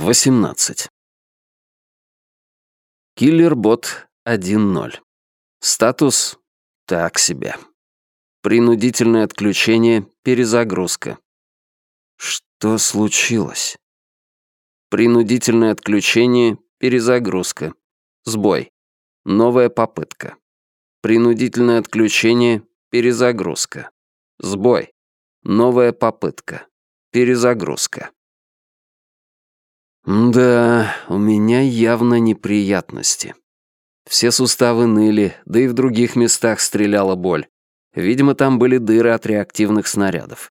18. Киллер-бот 1.0. Статус «Так себе». Принудительное отключение, перезагрузка. Что случилось? Принудительное отключение, перезагрузка. Сбой. Новая попытка. Принудительное отключение, перезагрузка. Сбой. Новая попытка. Перезагрузка. Да, у меня явно неприятности. Все суставы ныли, да и в других местах стреляла боль. Видимо, там были дыры от реактивных снарядов.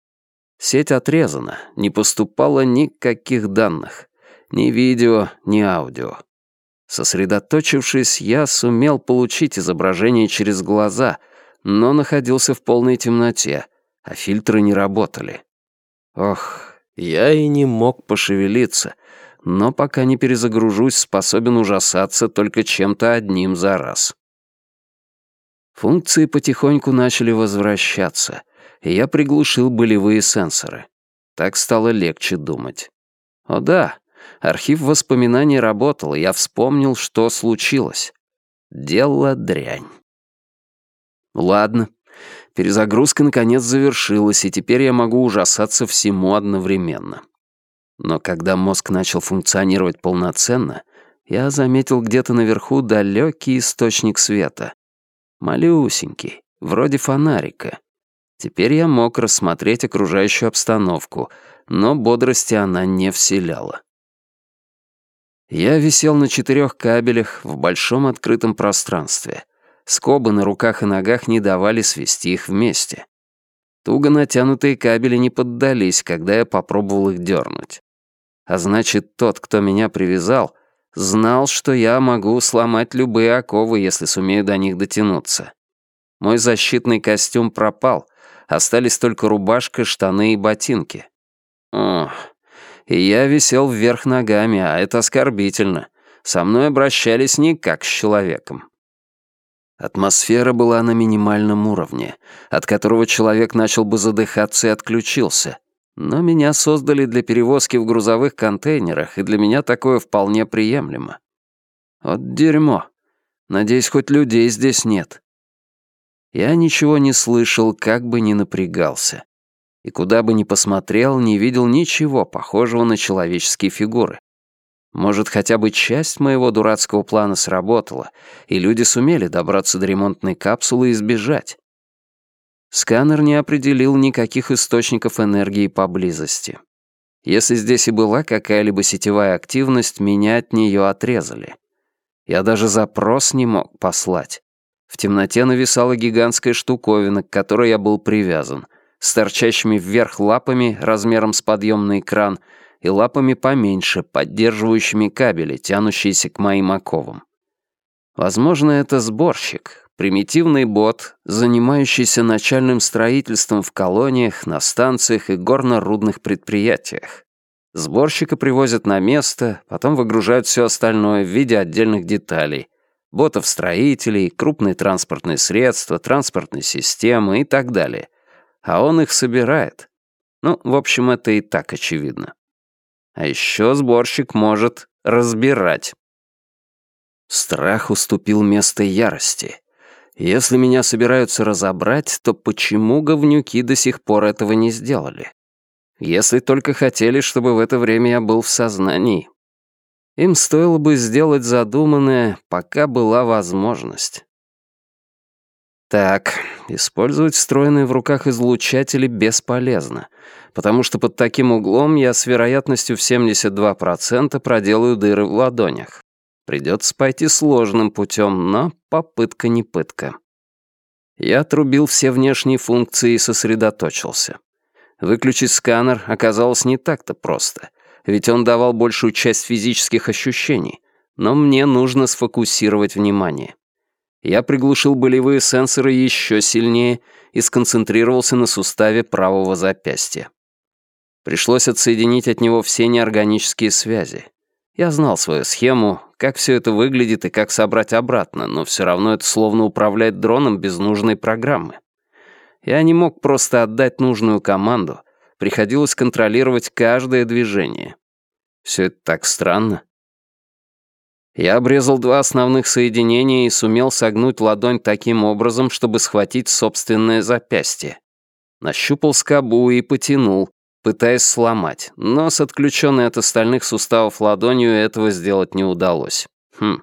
Сеть отрезана, не поступало никаких данных. Ни видео, ни аудио. Сосредоточившись, я сумел получить изображение через глаза, но находился в полной темноте, а фильтры не работали. Ох, я и не мог пошевелиться — но пока не перезагружусь, способен ужасаться только чем-то одним за раз. Функции потихоньку начали возвращаться, и я приглушил болевые сенсоры. Так стало легче думать. О да, архив воспоминаний работал, и я вспомнил, что случилось. Дело дрянь. Ладно, перезагрузка наконец завершилась, и теперь я могу ужасаться всему одновременно. Но когда мозг начал функционировать полноценно, я заметил где-то наверху далекий источник света. Малюсенький, вроде фонарика. Теперь я мог рассмотреть окружающую обстановку, но бодрости она не вселяла. Я висел на четырех кабелях в большом открытом пространстве. Скобы на руках и ногах не давали свести их вместе. Туго натянутые кабели не поддались, когда я попробовал их дернуть. А значит, тот, кто меня привязал, знал, что я могу сломать любые оковы, если сумею до них дотянуться. Мой защитный костюм пропал, остались только рубашка, штаны и ботинки. Ох, и я висел вверх ногами, а это оскорбительно. Со мной обращались не как с человеком. Атмосфера была на минимальном уровне, от которого человек начал бы задыхаться и отключился. Но меня создали для перевозки в грузовых контейнерах, и для меня такое вполне приемлемо. Вот дерьмо. Надеюсь, хоть людей здесь нет. Я ничего не слышал, как бы ни напрягался. И куда бы ни посмотрел, не видел ничего похожего на человеческие фигуры. Может, хотя бы часть моего дурацкого плана сработала, и люди сумели добраться до ремонтной капсулы и сбежать. Сканер не определил никаких источников энергии поблизости. Если здесь и была какая-либо сетевая активность, меня от нее отрезали. Я даже запрос не мог послать. В темноте нависала гигантская штуковина, к которой я был привязан, с торчащими вверх лапами размером с подъемный кран и лапами поменьше, поддерживающими кабели, тянущиеся к моим оковам. Возможно, это сборщик, Примитивный бот, занимающийся начальным строительством в колониях, на станциях и горно-рудных предприятиях. Сборщика привозят на место, потом выгружают все остальное в виде отдельных деталей. Ботов-строителей, крупные транспортные средства, транспортные системы и так далее. А он их собирает. Ну, в общем, это и так очевидно. А еще сборщик может разбирать. Страх уступил место ярости. Если меня собираются разобрать, то почему говнюки до сих пор этого не сделали? Если только хотели, чтобы в это время я был в сознании. Им стоило бы сделать задуманное, пока была возможность. Так, использовать встроенные в руках излучатели бесполезно, потому что под таким углом я с вероятностью в 72% проделаю дыры в ладонях. Придется пойти сложным путем, но попытка не пытка. Я отрубил все внешние функции и сосредоточился. Выключить сканер оказалось не так-то просто, ведь он давал большую часть физических ощущений, но мне нужно сфокусировать внимание. Я приглушил болевые сенсоры еще сильнее и сконцентрировался на суставе правого запястья. Пришлось отсоединить от него все неорганические связи. Я знал свою схему, как все это выглядит и как собрать обратно, но все равно это словно управлять дроном без нужной программы. Я не мог просто отдать нужную команду, приходилось контролировать каждое движение. Все это так странно. Я обрезал два основных соединения и сумел согнуть ладонь таким образом, чтобы схватить собственное запястье. Нащупал скобу и потянул, пытаясь сломать, но с отключенной от остальных суставов ладонью этого сделать не удалось. Хм,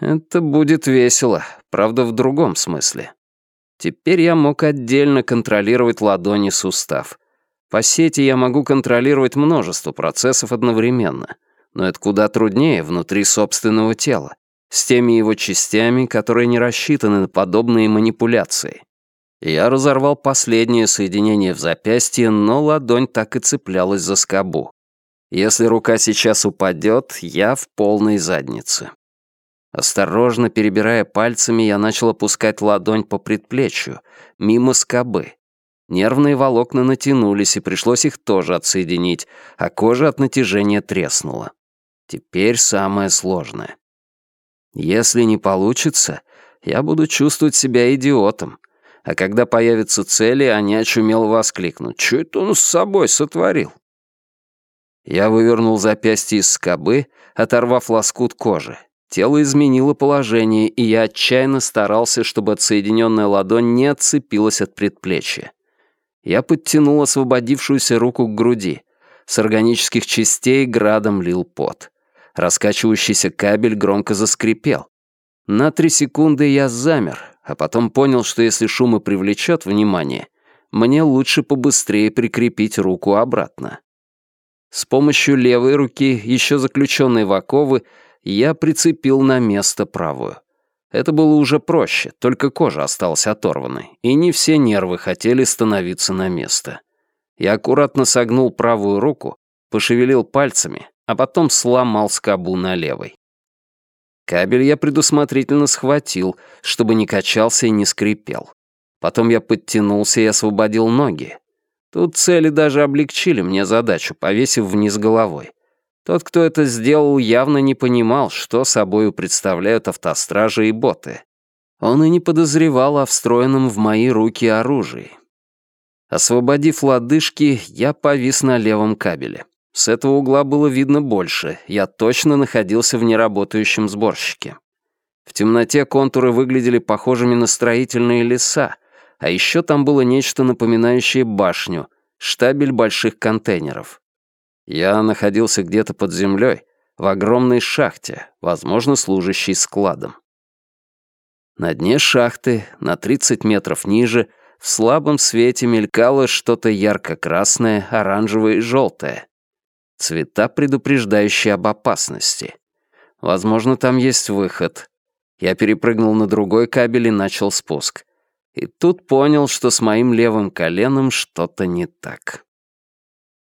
это будет весело, правда, в другом смысле. Теперь я мог отдельно контролировать ладони сустав. По сети я могу контролировать множество процессов одновременно, но это куда труднее внутри собственного тела, с теми его частями, которые не рассчитаны на подобные манипуляции. Я разорвал последнее соединение в запястье, но ладонь так и цеплялась за скобу. Если рука сейчас упадет, я в полной заднице. Осторожно перебирая пальцами, я начал опускать ладонь по предплечью, мимо скобы. Нервные волокна натянулись, и пришлось их тоже отсоединить, а кожа от натяжения треснула. Теперь самое сложное. Если не получится, я буду чувствовать себя идиотом, а когда появятся цели, они очумело воскликнут. «Чё это он с собой сотворил?» Я вывернул запястье из скобы, оторвав лоскут кожи. Тело изменило положение, и я отчаянно старался, чтобы отсоединенная ладонь не отцепилась от предплечья. Я подтянул освободившуюся руку к груди. С органических частей градом лил пот. Раскачивающийся кабель громко заскрипел. На три секунды я замер, а потом понял, что если шум и привлечет внимание, мне лучше побыстрее прикрепить руку обратно. С помощью левой руки, еще заключенной в оковы, я прицепил на место правую. Это было уже проще, только кожа осталась оторванной, и не все нервы хотели становиться на место. Я аккуратно согнул правую руку, пошевелил пальцами, а потом сломал скобу на левой. Кабель я предусмотрительно схватил, чтобы не качался и не скрипел. Потом я подтянулся и освободил ноги. Тут цели даже облегчили мне задачу, повесив вниз головой. Тот, кто это сделал, явно не понимал, что собою представляют автостражи и боты. Он и не подозревал о встроенном в мои руки оружии. Освободив лодыжки, я повис на левом кабеле. С этого угла было видно больше, я точно находился в неработающем сборщике. В темноте контуры выглядели похожими на строительные леса, а еще там было нечто напоминающее башню, штабель больших контейнеров. Я находился где-то под землей, в огромной шахте, возможно, служащей складом. На дне шахты, на 30 метров ниже, в слабом свете мелькало что-то ярко-красное, оранжевое и желтое. Цвета, предупреждающие об опасности. Возможно, там есть выход. Я перепрыгнул на другой кабель и начал спуск. И тут понял, что с моим левым коленом что-то не так.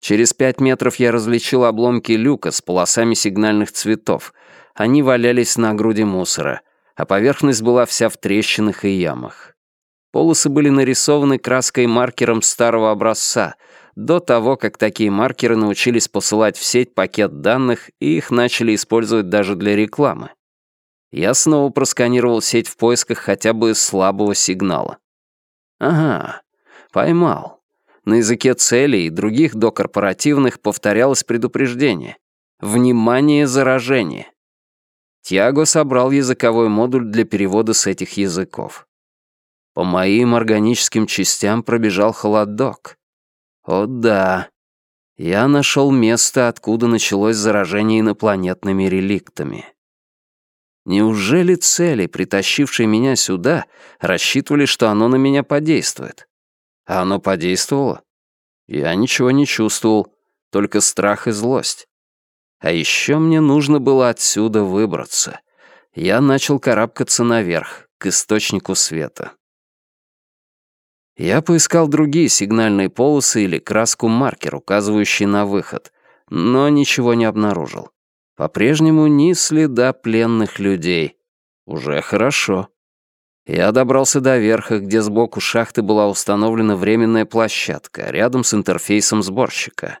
Через пять метров я различил обломки люка с полосами сигнальных цветов. Они валялись на груди мусора, а поверхность была вся в трещинах и ямах. Полосы были нарисованы краской маркером старого образца — до того, как такие маркеры научились посылать в сеть пакет данных и их начали использовать даже для рекламы. Я снова просканировал сеть в поисках хотя бы слабого сигнала. Ага, поймал. На языке целей и других докорпоративных повторялось предупреждение. Внимание, заражение. Тиаго собрал языковой модуль для перевода с этих языков. По моим органическим частям пробежал холодок. О да. Я нашел место, откуда началось заражение инопланетными реликтами. Неужели цели, притащившие меня сюда, рассчитывали, что оно на меня подействует? А оно подействовало? Я ничего не чувствовал, только страх и злость. А еще мне нужно было отсюда выбраться. Я начал карабкаться наверх, к источнику света. Я поискал другие сигнальные полосы или краску-маркер, указывающий на выход, но ничего не обнаружил. По-прежнему ни следа пленных людей. Уже хорошо. Я добрался до верха, где сбоку шахты была установлена временная площадка, рядом с интерфейсом сборщика.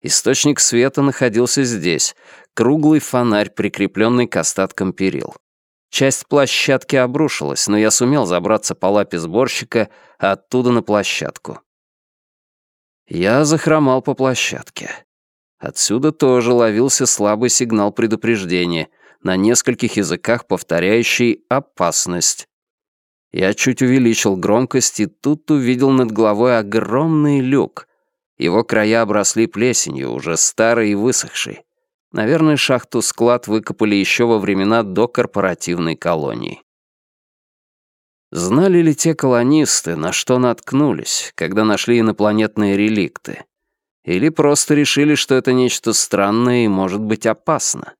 Источник света находился здесь, круглый фонарь, прикрепленный к остаткам перил. Часть площадки обрушилась, но я сумел забраться по лапе сборщика, оттуда на площадку. Я захромал по площадке. Отсюда тоже ловился слабый сигнал предупреждения, на нескольких языках повторяющий «опасность». Я чуть увеличил громкость и тут увидел над головой огромный люк. Его края обросли плесенью, уже старой и высохшей. Наверное, шахту-склад выкопали еще во времена до корпоративной колонии. Знали ли те колонисты, на что наткнулись, когда нашли инопланетные реликты? Или просто решили, что это нечто странное и может быть опасно?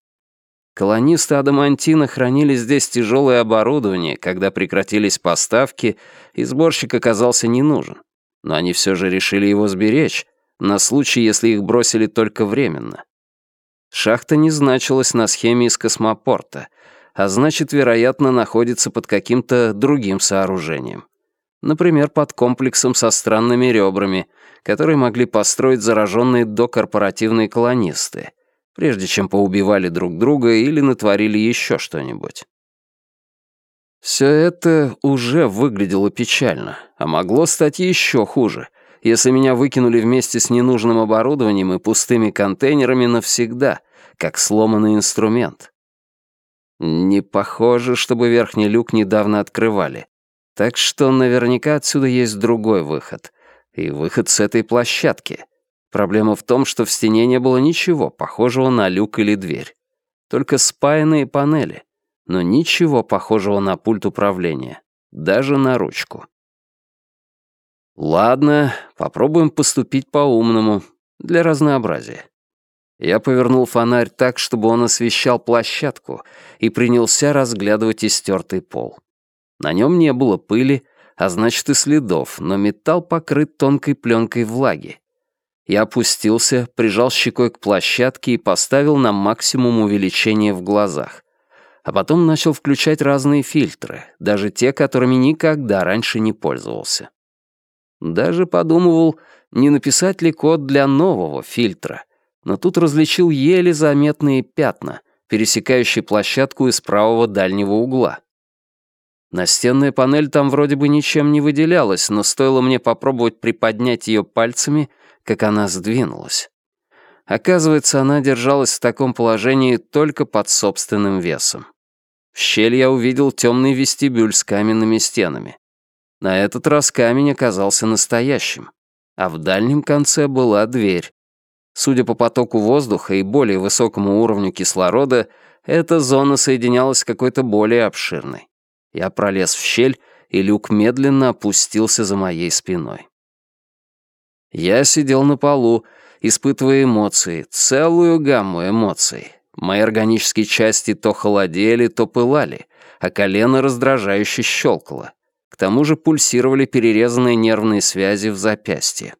Колонисты Адамантина хранили здесь тяжелое оборудование, когда прекратились поставки, и сборщик оказался не нужен. Но они все же решили его сберечь, на случай, если их бросили только временно. Шахта не значилась на схеме из космопорта, а значит, вероятно, находится под каким-то другим сооружением. Например, под комплексом со странными ребрами, которые могли построить зараженные докорпоративные колонисты, прежде чем поубивали друг друга или натворили еще что-нибудь. Все это уже выглядело печально, а могло стать еще хуже, если меня выкинули вместе с ненужным оборудованием и пустыми контейнерами навсегда, как сломанный инструмент. Не похоже, чтобы верхний люк недавно открывали. Так что наверняка отсюда есть другой выход. И выход с этой площадки. Проблема в том, что в стене не было ничего похожего на люк или дверь. Только спаянные панели. Но ничего похожего на пульт управления. Даже на ручку. Ладно, попробуем поступить по-умному. Для разнообразия. Я повернул фонарь так, чтобы он освещал площадку, и принялся разглядывать истертый пол. На нем не было пыли, а значит и следов, но металл покрыт тонкой пленкой влаги. Я опустился, прижал щекой к площадке и поставил на максимум увеличения в глазах. А потом начал включать разные фильтры, даже те, которыми никогда раньше не пользовался. Даже подумывал, не написать ли код для нового фильтра, но тут различил еле заметные пятна, пересекающие площадку из правого дальнего угла. Настенная панель там вроде бы ничем не выделялась, но стоило мне попробовать приподнять ее пальцами, как она сдвинулась. Оказывается, она держалась в таком положении только под собственным весом. В щель я увидел темный вестибюль с каменными стенами. На этот раз камень оказался настоящим, а в дальнем конце была дверь. Судя по потоку воздуха и более высокому уровню кислорода, эта зона соединялась с какой-то более обширной. Я пролез в щель, и люк медленно опустился за моей спиной. Я сидел на полу, испытывая эмоции, целую гамму эмоций. Мои органические части то холодели, то пылали, а колено раздражающе щелкало. К тому же пульсировали перерезанные нервные связи в запястье.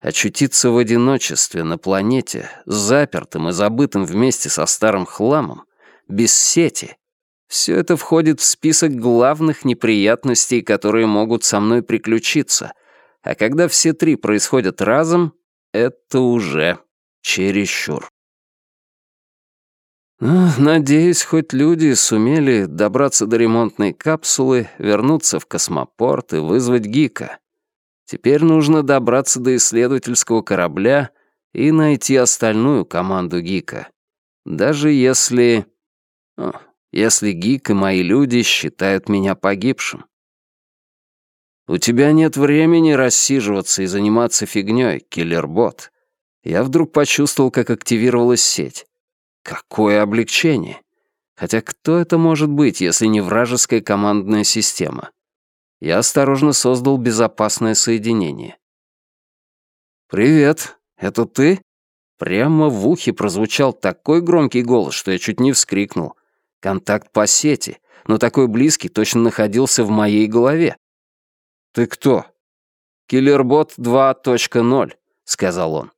Очутиться в одиночестве на планете, запертым и забытым вместе со старым хламом, без сети, все это входит в список главных неприятностей, которые могут со мной приключиться. А когда все три происходят разом, это уже чересчур. Ну, надеюсь, хоть люди сумели добраться до ремонтной капсулы, вернуться в космопорт и вызвать Гика. Теперь нужно добраться до исследовательского корабля и найти остальную команду Гика. Даже если... Если Гик и мои люди считают меня погибшим. У тебя нет времени рассиживаться и заниматься фигнёй, киллербот. Я вдруг почувствовал, как активировалась сеть. Какое облегчение! Хотя кто это может быть, если не вражеская командная система? Я осторожно создал безопасное соединение. «Привет, это ты?» Прямо в ухе прозвучал такой громкий голос, что я чуть не вскрикнул. Контакт по сети, но такой близкий точно находился в моей голове. «Ты кто?» «Киллербот 2.0», — сказал он.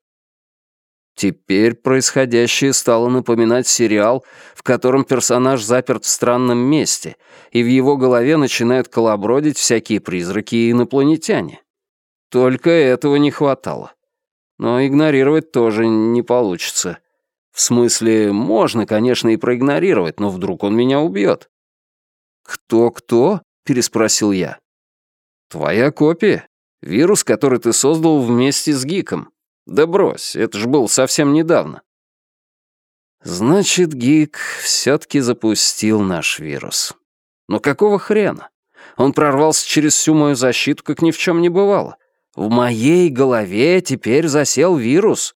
Теперь происходящее стало напоминать сериал, в котором персонаж заперт в странном месте, и в его голове начинают колобродить всякие призраки и инопланетяне. Только этого не хватало. Но игнорировать тоже не получится. В смысле, можно, конечно, и проигнорировать, но вдруг он меня убьет. «Кто-кто?» — переспросил я. «Твоя копия. Вирус, который ты создал вместе с Гиком. Да брось, это ж было совсем недавно. Значит, Гик все-таки запустил наш вирус. Но какого хрена? Он прорвался через всю мою защиту, как ни в чем не бывало. В моей голове теперь засел вирус.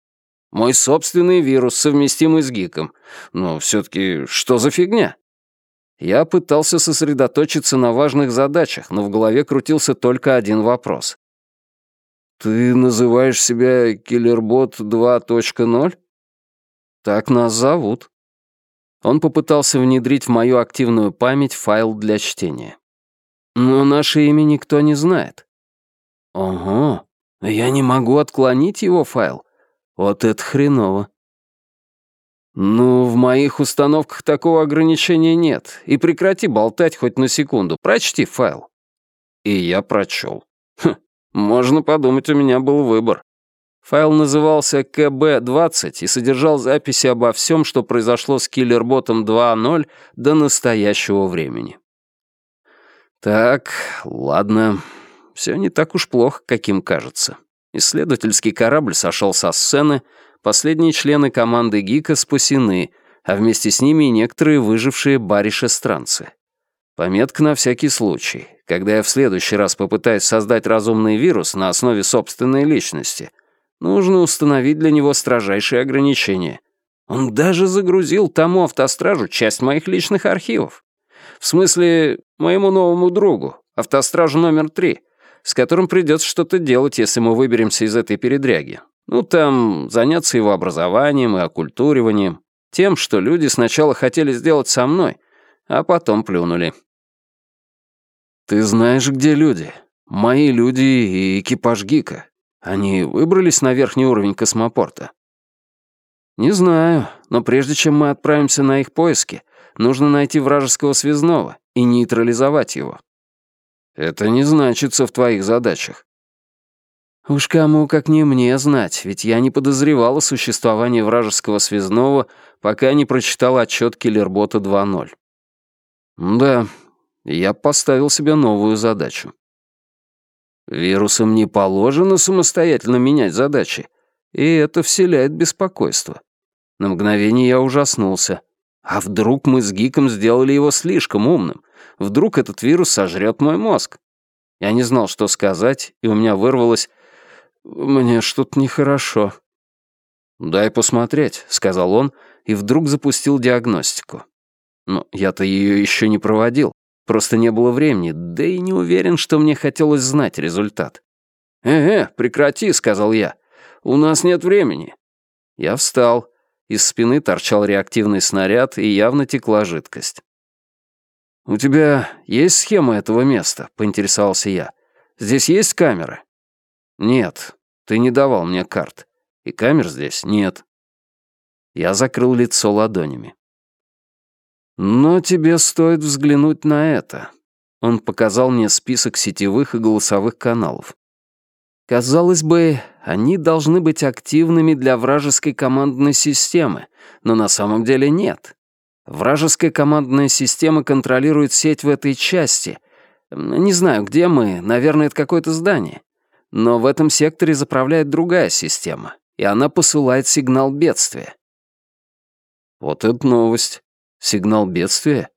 Мой собственный вирус, совместимый с Гиком. Но все-таки что за фигня? Я пытался сосредоточиться на важных задачах, но в голове крутился только один вопрос. «Ты называешь себя Киллербот 2.0?» «Так нас зовут». Он попытался внедрить в мою активную память файл для чтения. «Но наше имя никто не знает». «Ого, я не могу отклонить его файл. Вот это хреново». «Ну, в моих установках такого ограничения нет. И прекрати болтать хоть на секунду. Прочти файл». И я прочел. Хм, можно подумать, у меня был выбор. Файл назывался КБ-20 и содержал записи обо всем, что произошло с киллерботом 2.0 до настоящего времени. Так, ладно. Все не так уж плохо, каким кажется. Исследовательский корабль сошел со сцены, последние члены команды ГИКа спасены, а вместе с ними и некоторые выжившие баришестранцы. Пометка на всякий случай. Когда я в следующий раз попытаюсь создать разумный вирус на основе собственной личности — Нужно установить для него строжайшие ограничения. Он даже загрузил тому автостражу часть моих личных архивов. В смысле, моему новому другу, автостражу номер три, с которым придется что-то делать, если мы выберемся из этой передряги. Ну, там, заняться его образованием и оккультуриванием. Тем, что люди сначала хотели сделать со мной, а потом плюнули. «Ты знаешь, где люди? Мои люди и экипаж Гика. Они выбрались на верхний уровень космопорта? Не знаю, но прежде чем мы отправимся на их поиски, нужно найти вражеского связного и нейтрализовать его. Это не значится в твоих задачах. Уж кому как не мне знать, ведь я не подозревал о существовании вражеского связного, пока не прочитал отчет Киллербота 2.0. Да, я поставил себе новую задачу. Вирусам не положено самостоятельно менять задачи, и это вселяет беспокойство. На мгновение я ужаснулся. А вдруг мы с Гиком сделали его слишком умным? Вдруг этот вирус сожрет мой мозг? Я не знал, что сказать, и у меня вырвалось «Мне что-то нехорошо». «Дай посмотреть», — сказал он, и вдруг запустил диагностику. Но я-то ее еще не проводил. Просто не было времени, да и не уверен, что мне хотелось знать результат. «Э-э, прекрати», — сказал я. «У нас нет времени». Я встал. Из спины торчал реактивный снаряд, и явно текла жидкость. «У тебя есть схема этого места?» — поинтересовался я. «Здесь есть камеры?» «Нет, ты не давал мне карт. И камер здесь нет». Я закрыл лицо ладонями. Но тебе стоит взглянуть на это. Он показал мне список сетевых и голосовых каналов. Казалось бы, они должны быть активными для вражеской командной системы, но на самом деле нет. Вражеская командная система контролирует сеть в этой части. Не знаю, где мы, наверное, это какое-то здание. Но в этом секторе заправляет другая система, и она посылает сигнал бедствия. Вот это новость. Сигнал бедствия?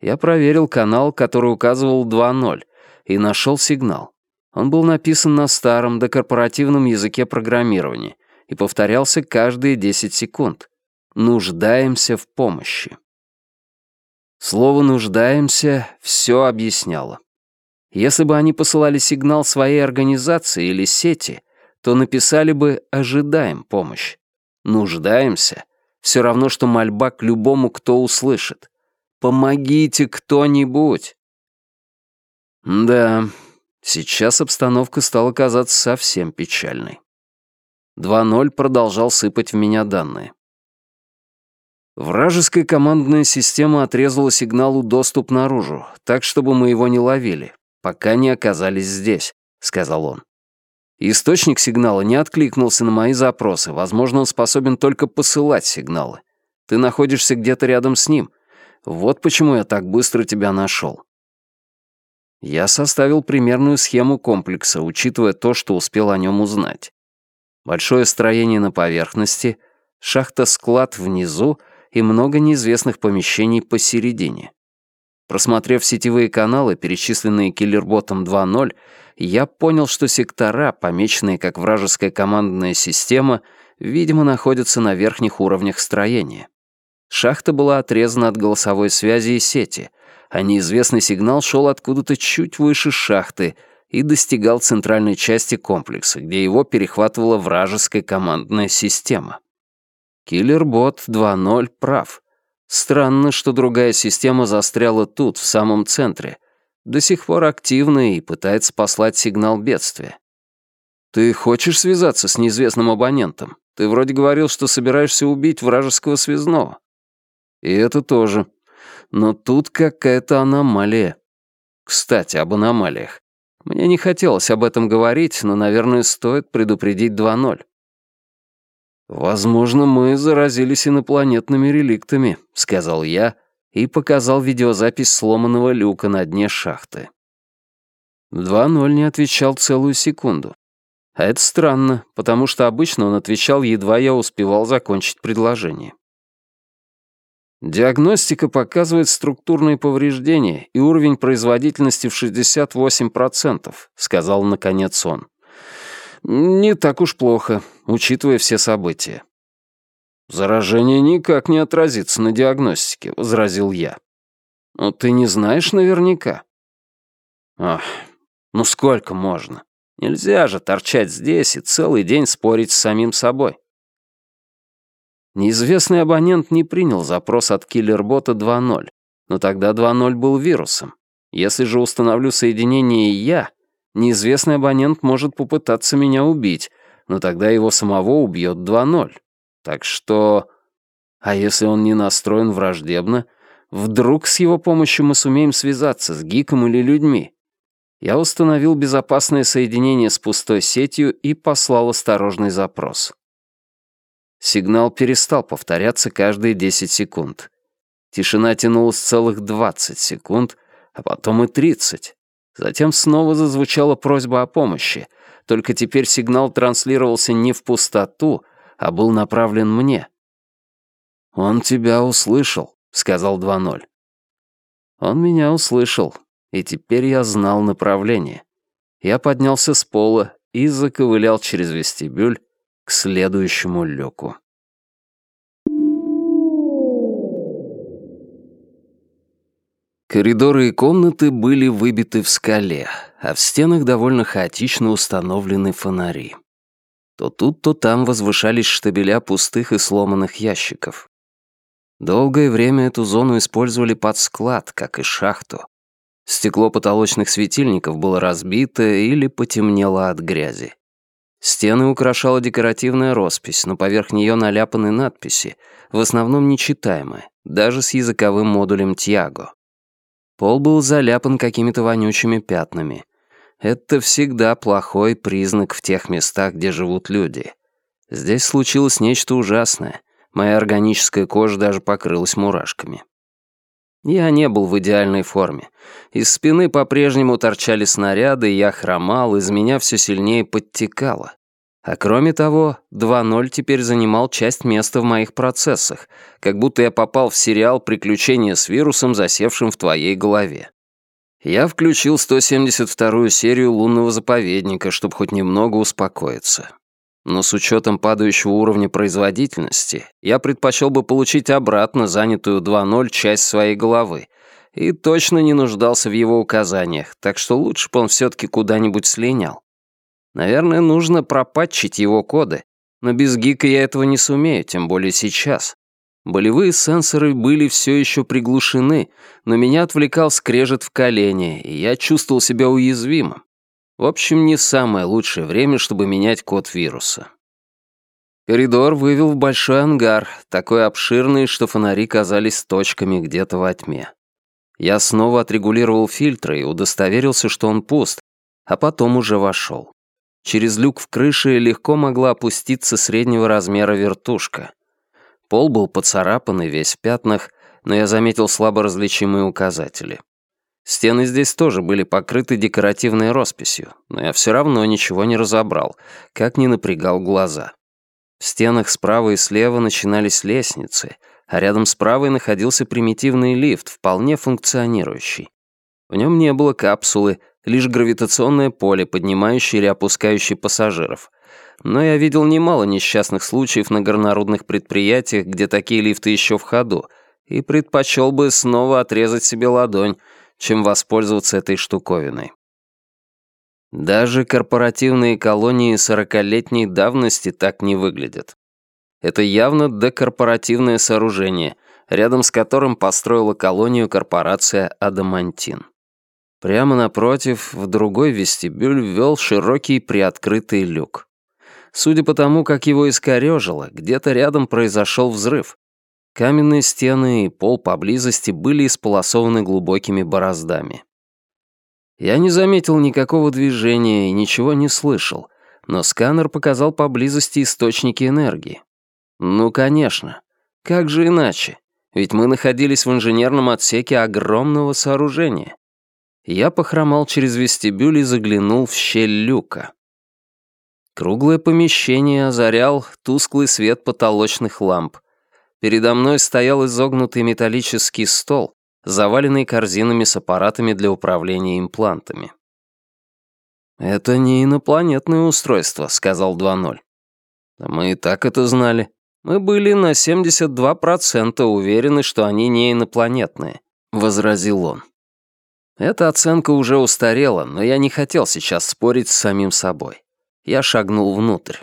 Я проверил канал, который указывал 2.0, и нашел сигнал. Он был написан на старом докорпоративном языке программирования и повторялся каждые 10 секунд. «Нуждаемся в помощи». Слово «нуждаемся» все объясняло. Если бы они посылали сигнал своей организации или сети, то написали бы «ожидаем помощь». «Нуждаемся» Все равно, что мольба к любому, кто услышит. «Помогите кто-нибудь!» Да, сейчас обстановка стала казаться совсем печальной. 2.0 продолжал сыпать в меня данные. Вражеская командная система отрезала сигналу доступ наружу, так, чтобы мы его не ловили, пока не оказались здесь, — сказал он. Источник сигнала не откликнулся на мои запросы. Возможно, он способен только посылать сигналы. Ты находишься где-то рядом с ним. Вот почему я так быстро тебя нашел. Я составил примерную схему комплекса, учитывая то, что успел о нем узнать. Большое строение на поверхности, шахта-склад внизу и много неизвестных помещений посередине. Просмотрев сетевые каналы, перечисленные киллерботом 2.0, я понял, что сектора, помеченные как вражеская командная система, видимо, находятся на верхних уровнях строения. Шахта была отрезана от голосовой связи и сети, а неизвестный сигнал шел откуда-то чуть выше шахты и достигал центральной части комплекса, где его перехватывала вражеская командная система. Киллербот 2.0 прав. Странно, что другая система застряла тут, в самом центре. До сих пор активна и пытается послать сигнал бедствия. «Ты хочешь связаться с неизвестным абонентом? Ты вроде говорил, что собираешься убить вражеского связного». «И это тоже. Но тут какая-то аномалия. Кстати, об аномалиях. Мне не хотелось об этом говорить, но, наверное, стоит предупредить 2.0. «Возможно, мы заразились инопланетными реликтами», — сказал я и показал видеозапись сломанного люка на дне шахты. 2.0 не отвечал целую секунду. А это странно, потому что обычно он отвечал, едва я успевал закончить предложение. Диагностика показывает структурные повреждения и уровень производительности в 68%, сказал наконец он. Не так уж плохо, учитывая все события. «Заражение никак не отразится на диагностике», — возразил я. «Но ты не знаешь наверняка». «Ах, ну сколько можно? Нельзя же торчать здесь и целый день спорить с самим собой». Неизвестный абонент не принял запрос от киллербота 2.0, но тогда 2.0 был вирусом. Если же установлю соединение я, Неизвестный абонент может попытаться меня убить, но тогда его самого убьет 2-0. Так что... А если он не настроен враждебно, вдруг с его помощью мы сумеем связаться с Гиком или людьми? Я установил безопасное соединение с пустой сетью и послал осторожный запрос. Сигнал перестал повторяться каждые 10 секунд. Тишина тянулась целых 20 секунд, а потом и 30. Затем снова зазвучала просьба о помощи, только теперь сигнал транслировался не в пустоту, а был направлен мне. «Он тебя услышал», — сказал 2.0. Он меня услышал, и теперь я знал направление. Я поднялся с пола и заковылял через вестибюль к следующему люку. Коридоры и комнаты были выбиты в скале, а в стенах довольно хаотично установлены фонари. То тут, то там возвышались штабеля пустых и сломанных ящиков. Долгое время эту зону использовали под склад, как и шахту. Стекло потолочных светильников было разбито или потемнело от грязи. Стены украшала декоративная роспись, но поверх нее наляпаны надписи, в основном нечитаемые, даже с языковым модулем Тьяго. Пол был заляпан какими-то вонючими пятнами. Это всегда плохой признак в тех местах, где живут люди. Здесь случилось нечто ужасное. Моя органическая кожа даже покрылась мурашками. Я не был в идеальной форме. Из спины по-прежнему торчали снаряды, я хромал, из меня все сильнее подтекало. А кроме того, 2.0 теперь занимал часть места в моих процессах, как будто я попал в сериал «Приключения с вирусом, засевшим в твоей голове». Я включил 172-ю серию «Лунного заповедника», чтобы хоть немного успокоиться. Но с учетом падающего уровня производительности, я предпочел бы получить обратно занятую 2.0 часть своей головы и точно не нуждался в его указаниях, так что лучше бы он все-таки куда-нибудь слинял. Наверное, нужно пропатчить его коды, но без гика я этого не сумею, тем более сейчас. Болевые сенсоры были все еще приглушены, но меня отвлекал скрежет в колене, и я чувствовал себя уязвимым. В общем, не самое лучшее время, чтобы менять код вируса. Коридор вывел в большой ангар, такой обширный, что фонари казались точками где-то во тьме. Я снова отрегулировал фильтры и удостоверился, что он пуст, а потом уже вошел. Через люк в крыше легко могла опуститься среднего размера вертушка. Пол был поцарапан и весь в пятнах, но я заметил слабо различимые указатели. Стены здесь тоже были покрыты декоративной росписью, но я все равно ничего не разобрал, как ни напрягал глаза. В стенах справа и слева начинались лестницы, а рядом с правой находился примитивный лифт, вполне функционирующий. В нем не было капсулы, лишь гравитационное поле, поднимающее или опускающее пассажиров. Но я видел немало несчастных случаев на горнорудных предприятиях, где такие лифты еще в ходу, и предпочел бы снова отрезать себе ладонь, чем воспользоваться этой штуковиной. Даже корпоративные колонии сорокалетней давности так не выглядят. Это явно декорпоративное сооружение, рядом с которым построила колонию корпорация «Адамантин». Прямо напротив, в другой вестибюль ввел широкий приоткрытый люк. Судя по тому, как его искорежило, где-то рядом произошел взрыв, Каменные стены и пол поблизости были исполосованы глубокими бороздами. Я не заметил никакого движения и ничего не слышал, но сканер показал поблизости источники энергии. Ну, конечно. Как же иначе? Ведь мы находились в инженерном отсеке огромного сооружения. Я похромал через вестибюль и заглянул в щель люка. Круглое помещение озарял тусклый свет потолочных ламп, Передо мной стоял изогнутый металлический стол, заваленный корзинами с аппаратами для управления имплантами. «Это не инопланетное устройство», — сказал 2.0. «Мы и так это знали. Мы были на 72% уверены, что они не инопланетные», — возразил он. Эта оценка уже устарела, но я не хотел сейчас спорить с самим собой. Я шагнул внутрь.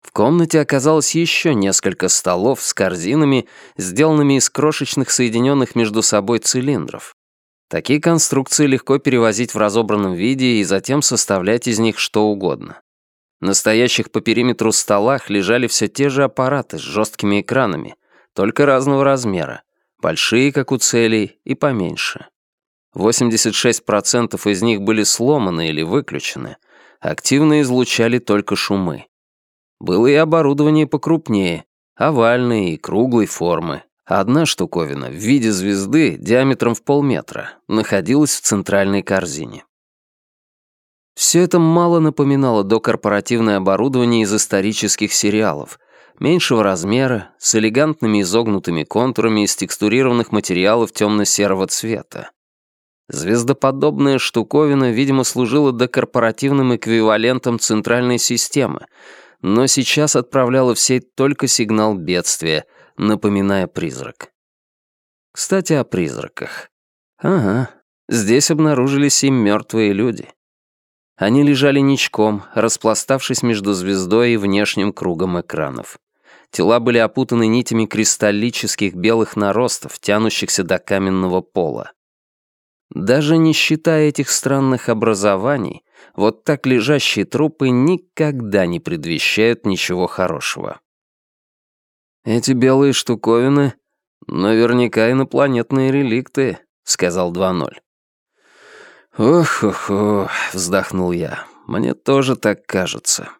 В комнате оказалось еще несколько столов с корзинами, сделанными из крошечных соединенных между собой цилиндров. Такие конструкции легко перевозить в разобранном виде и затем составлять из них что угодно. На стоящих по периметру столах лежали все те же аппараты с жесткими экранами, только разного размера, большие, как у целей, и поменьше. 86% из них были сломаны или выключены, активно излучали только шумы. Было и оборудование покрупнее, овальной и круглой формы. Одна штуковина в виде звезды диаметром в полметра находилась в центральной корзине. Все это мало напоминало докорпоративное оборудование из исторических сериалов, меньшего размера, с элегантными изогнутыми контурами из текстурированных материалов темно-серого цвета. Звездоподобная штуковина, видимо, служила докорпоративным эквивалентом центральной системы, но сейчас отправляла в сеть только сигнал бедствия, напоминая призрак. Кстати, о призраках. Ага, здесь обнаружились и мертвые люди. Они лежали ничком, распластавшись между звездой и внешним кругом экранов. Тела были опутаны нитями кристаллических белых наростов, тянущихся до каменного пола. Даже не считая этих странных образований, вот так лежащие трупы никогда не предвещают ничего хорошего. «Эти белые штуковины наверняка инопланетные реликты», — сказал 2.0. «Ох-ох-ох», — вздохнул я, — «мне тоже так кажется».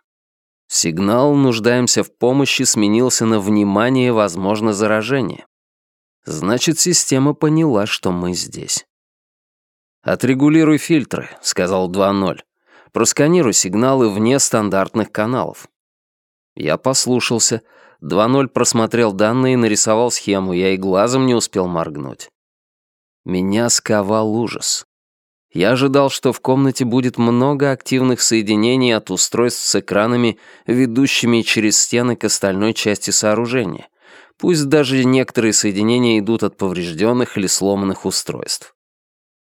Сигнал «нуждаемся в помощи» сменился на «внимание, возможно заражение». Значит, система поняла, что мы здесь. «Отрегулируй фильтры», — сказал 2.0. «Просканируй сигналы вне стандартных каналов». Я послушался. 2.0 просмотрел данные и нарисовал схему, я и глазом не успел моргнуть. Меня сковал ужас. Я ожидал, что в комнате будет много активных соединений от устройств с экранами, ведущими через стены к остальной части сооружения. Пусть даже некоторые соединения идут от поврежденных или сломанных устройств.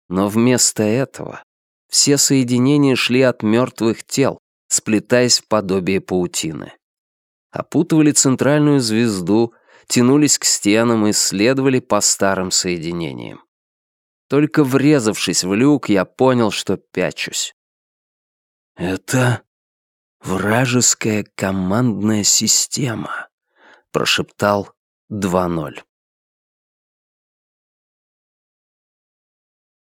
Но вместо этого все соединения шли от мертвых тел, сплетаясь в подобие паутины. Опутывали центральную звезду, тянулись к стенам и следовали по старым соединениям. Только врезавшись в люк, я понял, что пячусь. «Это вражеская командная система», — прошептал 2.0.